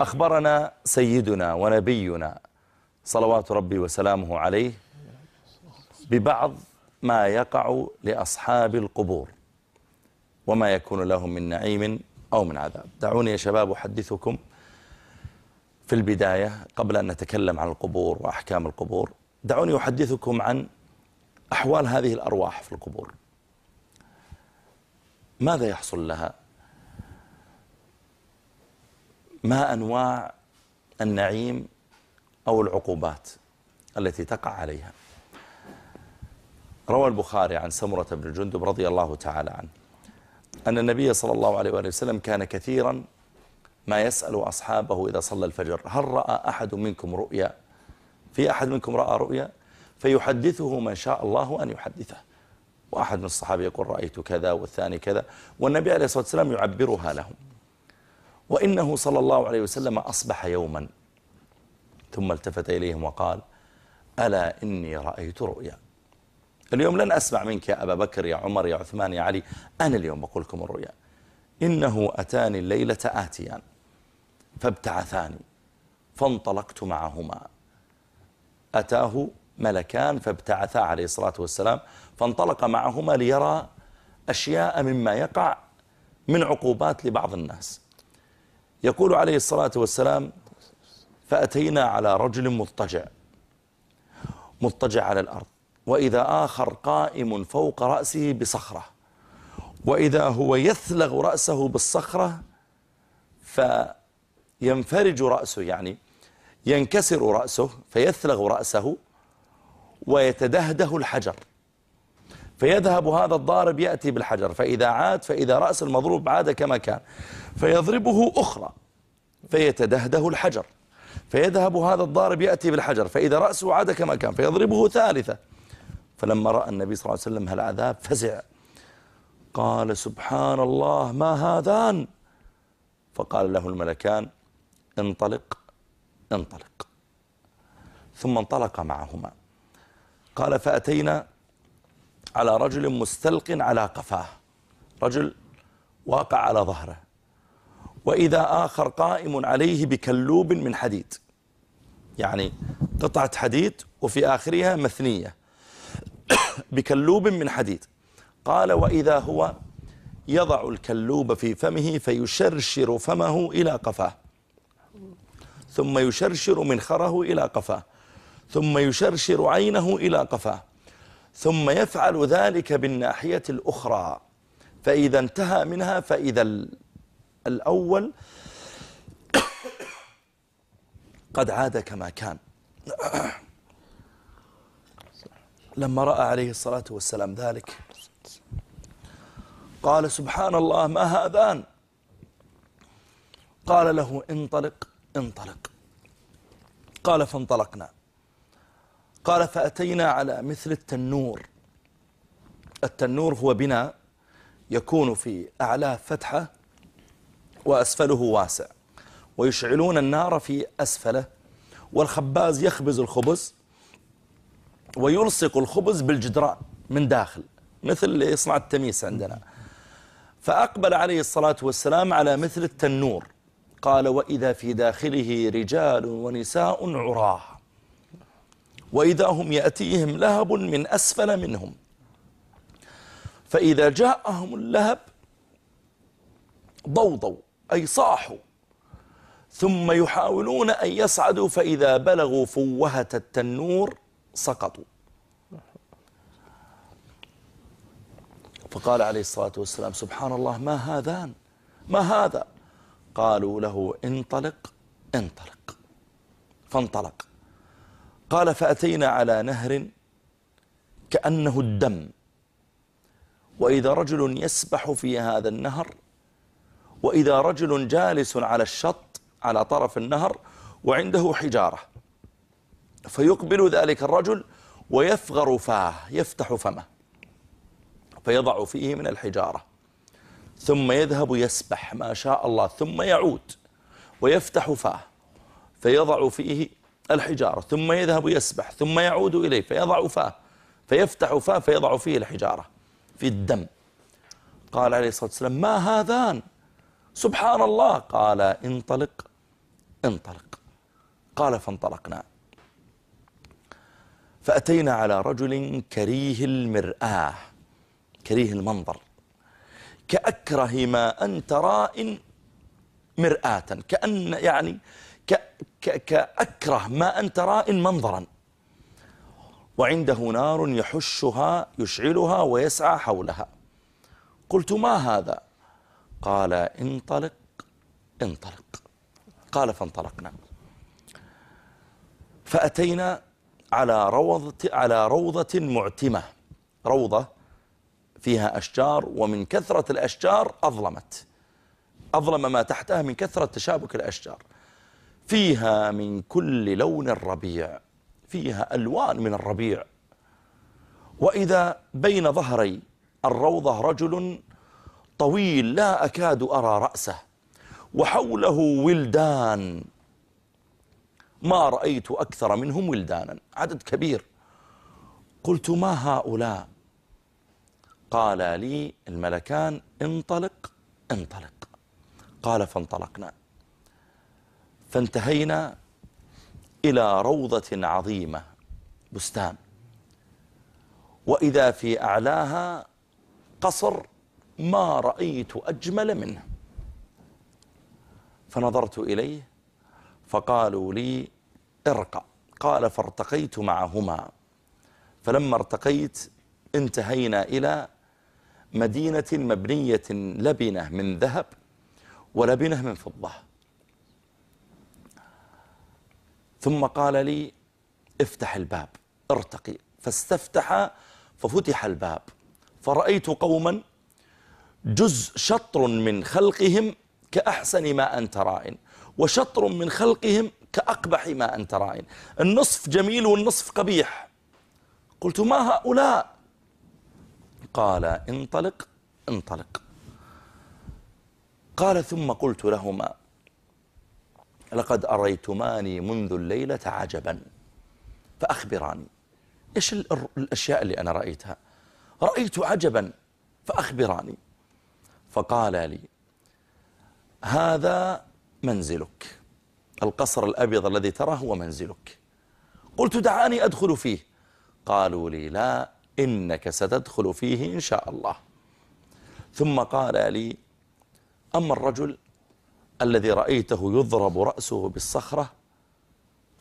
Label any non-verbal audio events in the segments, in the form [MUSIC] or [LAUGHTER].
أخبرنا سيدنا ونبينا صلوات ربي وسلامه عليه ببعض ما يقع لأصحاب القبور وما يكون لهم من نعيم أو من عذاب. دعوني يا شباب أحدثكم في البداية قبل أن نتكلم عن القبور وأحكام القبور. دعوني أحدثكم عن أحوال هذه الأرواح في القبور. ماذا يحصل لها؟ ما أنواع النعيم أو العقوبات التي تقع عليها؟ روى البخاري عن سمرة بن جندب رضي الله تعالى عنه أن النبي صلى الله عليه وآله وسلم كان كثيرا ما يسأل أصحابه إذا صلى الفجر هل رأى أحد منكم رؤيا؟ في أحد منكم رأى رؤيا؟ فيحدثه من شاء الله أن يحدثه. وأحد من الصحابة يقول رأيت كذا والثاني كذا. والنبي عليه الصلاة والسلام يعبرها لهم. وإنه صلى الله عليه وسلم أصبح يوما. ثم التفت إليهم وقال ألا إني رأيت رؤيا. اليوم لن أسمع منك يا أبا بكر يا عمر يا عثمان يا علي. أنا اليوم بقول لكم الرؤيا. إنه أتاني الليلة آتيان فابتعثاني فانطلقت معهما. أتاه ملكان فابتعثا عليه الصلاة والسلام فانطلق معهما ليرى أشياء مما يقع من عقوبات لبعض الناس. يقول عليه الصلاة والسلام فأتينا على رجل مضطجع مضطجع على الأرض وإذا آخر قائم فوق رأسه بصخرة وإذا هو يثلغ رأسه بالصخرة فينفرج رأسه يعني ينكسر رأسه فيثلغ رأسه ويتدهده الحجر. فيذهب هذا الضارب يأتي بالحجر فإذا عاد فإذا رأس المضروب عاد كما كان. فيضربه أخرى فيتدهده الحجر. فيذهب هذا الضارب يأتي بالحجر فإذا رأسه عاد كما كان فيضربه ثالثة. فلما رأى النبي صلى الله عليه وسلم هالعذاب فزع. قال سبحان الله ما هذان؟ فقال له الملكان انطلق انطلق. ثم انطلق معهما. قال فأتينا على رجل مستلق على قفاه. رجل واقع على ظهره. وإذا آخر قائم عليه بكلوب من حديد. يعني قطعة حديد وفي آخرها مثنية. [COUGHS] بكلوب من حديد. قال وإذا هو يضع الكلوب في فمه فيشرشر فمه إلى قفاه. ثم يشرشر منخره إلى قفاه. ثم يشرشر عينه إلى قفاه. ثم يفعل ذلك بالناحية الأخرى. فإذا انتهى منها فإذا الأول [COUGHS] قد عاد كما كان. [COUGHS] لما رأى عليه الصلاة والسلام ذلك قال سبحان الله ما هذان؟ قال له انطلق انطلق. قال فانطلقنا. قال فأتينا على مثل التنور. التنور هو بناء يكون في أعلاه فتحة وأسفله واسع ويشعلون النار في أسفله والخباز يخبز الخبز ويلصق الخبز بالجدران من داخل مثل اللي يصنع التميس عندنا. فأقبل عليه الصلاة والسلام على مثل التنور. قال وإذا في داخله رجال ونساء عراة. وإذا هم يأتيهم لهب من أسفل منهم. فإذا جاءهم اللهب ضوضوا أي صاحوا. ثم يحاولون أن يصعدوا فإذا بلغوا فوهة التنور سقطوا. فقال عليه الصلاة والسلام سبحان الله ما هذان؟ ما هذا؟ قالوا له انطلق انطلق. فانطلق. قال فأتينا على نهر كأنه الدم. وإذا رجل يسبح في هذا النهر وإذا رجل جالس على الشط على طرف النهر وعنده حجارة. فيقبل ذلك الرجل ويفغر فاه يفتح فمه. فيضع فيه من الحجارة. ثم يذهب يسبح ما شاء الله ثم يعود ويفتح فاه. فيضع فيه الحجارة ثم يذهب يسبح ثم يعود إليه فيضع فاه فيفتح فاه فيضع فيه الحجارة في الدم. قال عليه الصلاة والسلام ما هذان؟ سبحان الله. قال انطلق انطلق. قال فانطلقنا. فأتينا على رجل كريه المرآة كريه المنظر. كأكره ما أنت راء مرآة كأن يعني كأكره ما أنت راء منظرا. وعنده نار يحشها يشعلها ويسعى حولها. قلت ما هذا؟ قال انطلق انطلق. قال فانطلقنا. فأتينا على روضة, على روضة معتمة. روضة فيها أشجار ومن كثرة الأشجار أظلمت. أظلم ما تحتها من كثرة تشابك الأشجار. فيها من كل لون الربيع فيها ألوان من الربيع. وإذا بين ظهري الروضة رجل طويل لا أكاد أرى رأسه وحوله ولدان. ما رأيت أكثر منهم ولدانا عدد كبير. قلت ما هؤلاء؟ قال لي الملكان انطلق انطلق. قال فانطلقنا. فانتهينا إلى روضة عظيمة بستان. وإذا في أعلاها قصر ما رأيت أجمل منه. فنظرت إليه فقالوا لي ارقى. قال فارتقيت معهما. فلما ارتقيت انتهينا إلى مدينة مبنية لبنة من ذهب ولبنة من فضة. ثم قال لي افتح الباب ارتقي. فاستفتح ففتح الباب. فرأيت قوما جزء شطر من خلقهم كأحسن ما أنت رائن وشطر من خلقهم كأقبح ما أنت رائن النصف جميل والنصف قبيح. قلت ما هؤلاء؟ قال انطلق انطلق. قال ثم قلت لهما لقد أريتماني منذ الليلة عجبا. فأخبراني. إيش الأشياء اللي أنا رأيتها؟ رأيت عجبا. فأخبراني. فقال لي هذا منزلك. القصر الأبيض الذي تراه هو منزلك. قلت دعاني أدخل فيه. قالوا لي لا إنك ستدخل فيه إن شاء الله. ثم قال لي أما الرجل الذي رأيته يضرب رأسه بالصخرة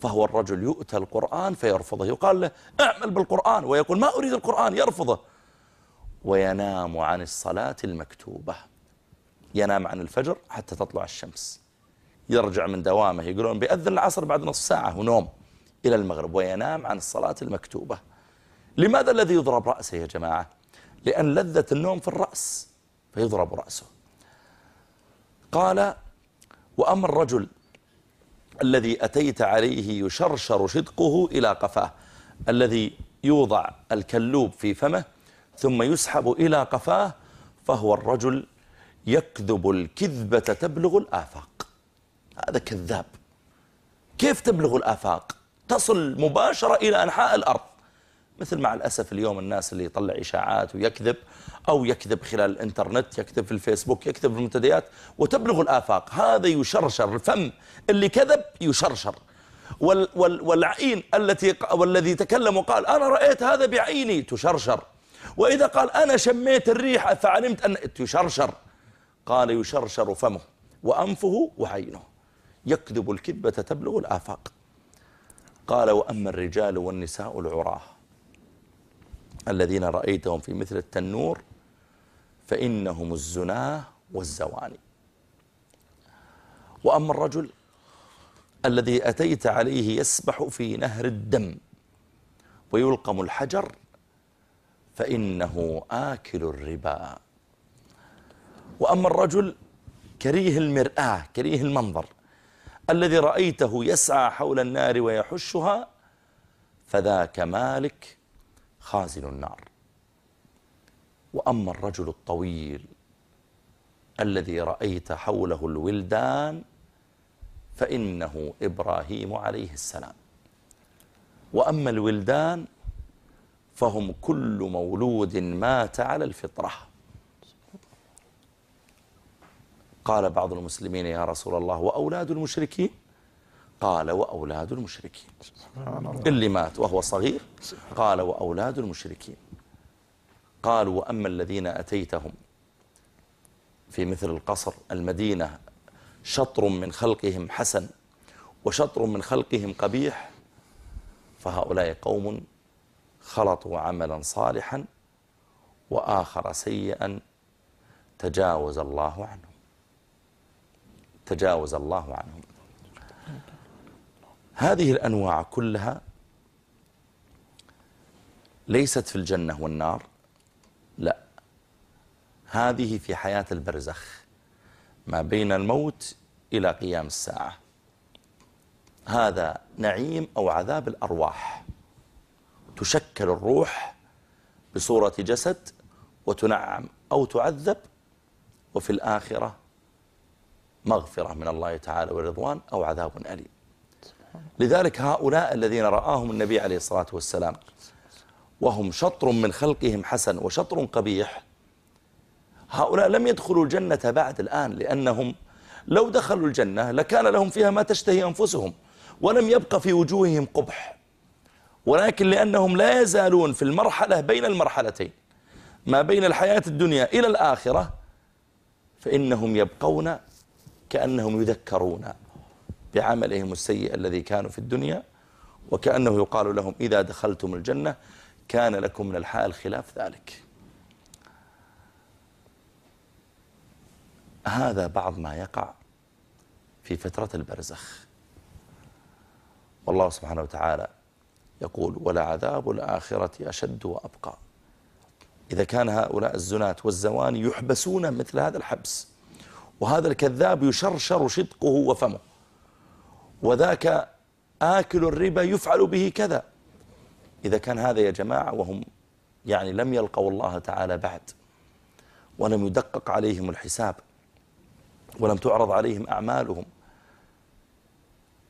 فهو الرجل يؤتى القرآن فيرفضه يقال له اعمل بالقرآن ويقول ما أريد القرآن يرفضه. وينام عن الصلاة المكتوبة. ينام عن الفجر حتى تطلع الشمس. يرجع من دوامه يقولون بيأذن العصر بعد نصف ساعة ونوم إلى المغرب وينام عن الصلاة المكتوبة. لماذا الذي يضرب رأسه يا جماعة؟ لأن لذة النوم في الرأس فيضرب رأسه. قال وأما الرجل الذي أتيت عليه يشرشر شدقه إلى قفاه الذي يوضع الكلوب في فمه ثم يسحب إلى قفاه فهو الرجل يكذب الكذبة تبلغ الآفاق. هذا كذاب. كيف تبلغ الآفاق؟ تصل مباشرة إلى أنحاء الأرض. مثل مع الأسف اليوم الناس اللي يطلع إشاعات ويكذب أو يكذب خلال الإنترنت يكذب في الفيسبوك يكذب في المنتديات وتبلغ الآفاق. هذا يشرشر الفم اللي كذب يشرشر. وال وال والعين التي والذي تكلم وقال أنا رأيت هذا بعيني تشرشر. وإذا قال أنا شميت الريحة فعلمت أن تشرشر. قال يشرشر فمه وأنفه وعينه. يكذب الكذبة تبلغ الآفاق. قال وأما الرجال والنساء العراه. الذين رأيتهم في مثل التنور فإنهم الزناه والزواني. وأما الرجل الذي أتيت عليه يسبح في نهر الدم ويلقم الحجر فإنه آكل الربا. وأما الرجل كريه المرآة كريه المنظر الذي رأيته يسعى حول النار ويحشها فذاك مالك خازن النار. وأما الرجل الطويل الذي رأيت حوله الولدان فإنه إبراهيم عليه السلام. وأما الولدان فهم كل مولود مات على الفطرة. قال بعض المسلمين يا رسول الله وأولاد المشركين قال وأولاد المشركين. اللي مات وهو صغير قال وأولاد المشركين. قالوا وأما الذين أتيتهم في مثل القصر المدينة شطر من خلقهم حسن وشطر من خلقهم قبيح فهؤلاء قوم خلطوا عملا صالحا وآخر سيئا تجاوز الله عنهم. تجاوز الله عنهم. هذه الأنواع كلها ليست في الجنة والنار. لا. هذه في حياة البرزخ ما بين الموت إلى قيام الساعة. هذا نعيم أو عذاب الأرواح. تشكل الروح بصورة جسد وتنعم أو تعذب وفي الآخرة مغفرة من الله تعالى ورضوان أو عذاب أليم. لذلك هؤلاء الذين رآهم النبي عليه الصلاة والسلام وهم شطر من خلقهم حسن وشطر قبيح هؤلاء لم يدخلوا الجنة بعد الآن لأنهم لو دخلوا الجنة لكان لهم فيها ما تشتهي أنفسهم ولم يبقى في وجوههم قبح ولكن لأنهم لا يزالون في المرحلة بين المرحلتين ما بين الحياة الدنيا إلى الآخرة فإنهم يبقون كأنهم يذكرون. بعملهم السيء الذي كانوا في الدنيا وكأنه يقال لهم إذا دخلتم الجنة كان لكم من الحال خلاف ذلك. هذا بعض ما يقع في فترة البرزخ. والله سبحانه وتعالى يقول ولعذاب الآخرة أشد وأبقى. إذا كان هؤلاء الزناة والزواني يحبسون مثل هذا الحبس وهذا الكذاب يشرشر شدقه وفمه. وذاك آكل الربا يفعل به كذا. إذا كان هذا يا جماعة وهم يعني لم يلقوا الله تعالى بعد ولم يدقق عليهم الحساب ولم تعرض عليهم أعمالهم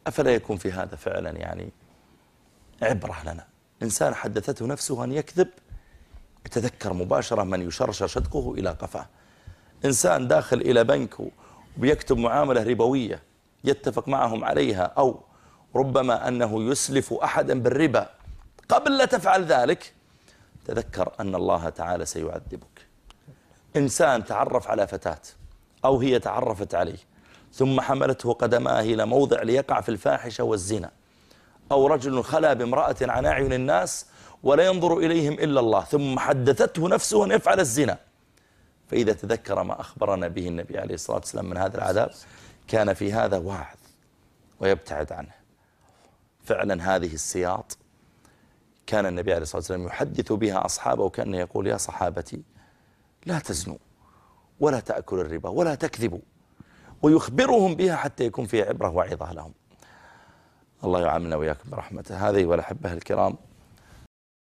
أفلا يكون في هذا فعلا يعني عبرة لنا؟ إنسان حدثته نفسه أن يكذب يتذكر مباشرة من يشرشر شدقه إلى قفاه. إنسان داخل إلى بنك وبيكتب معاملة ربوية يتفق معهم عليها أو ربما أنه يسلف أحدا بالربا. قبل لا تفعل ذلك تذكر أن الله تعالى سيعذبك. إنسان تعرف على فتاة أو هي تعرفت عليه ثم حملته قدماه إلى موضع ليقع في الفاحشة والزنا أو رجل خلا بامرأة عن أعين الناس ولا ينظر إليهم إلا الله ثم حدثته نفسه أن يفعل الزنا. فإذا تذكر ما أخبرنا به النبي عليه الصلاة والسلام من هذا العذاب كان في هذا واعظ ويبتعد عنه. فعلا هذه السياط كان النبي عليه الصلاة والسلام يحدث بها أصحابه وكان يقول يا صحابتي لا تزنوا ولا تأكلوا الربا ولا تكذبوا ويخبرهم بها حتى يكون فيها عبرة وعظة لهم. الله يعاملنا وإياكم برحمته. هذه والأحبة الكرام.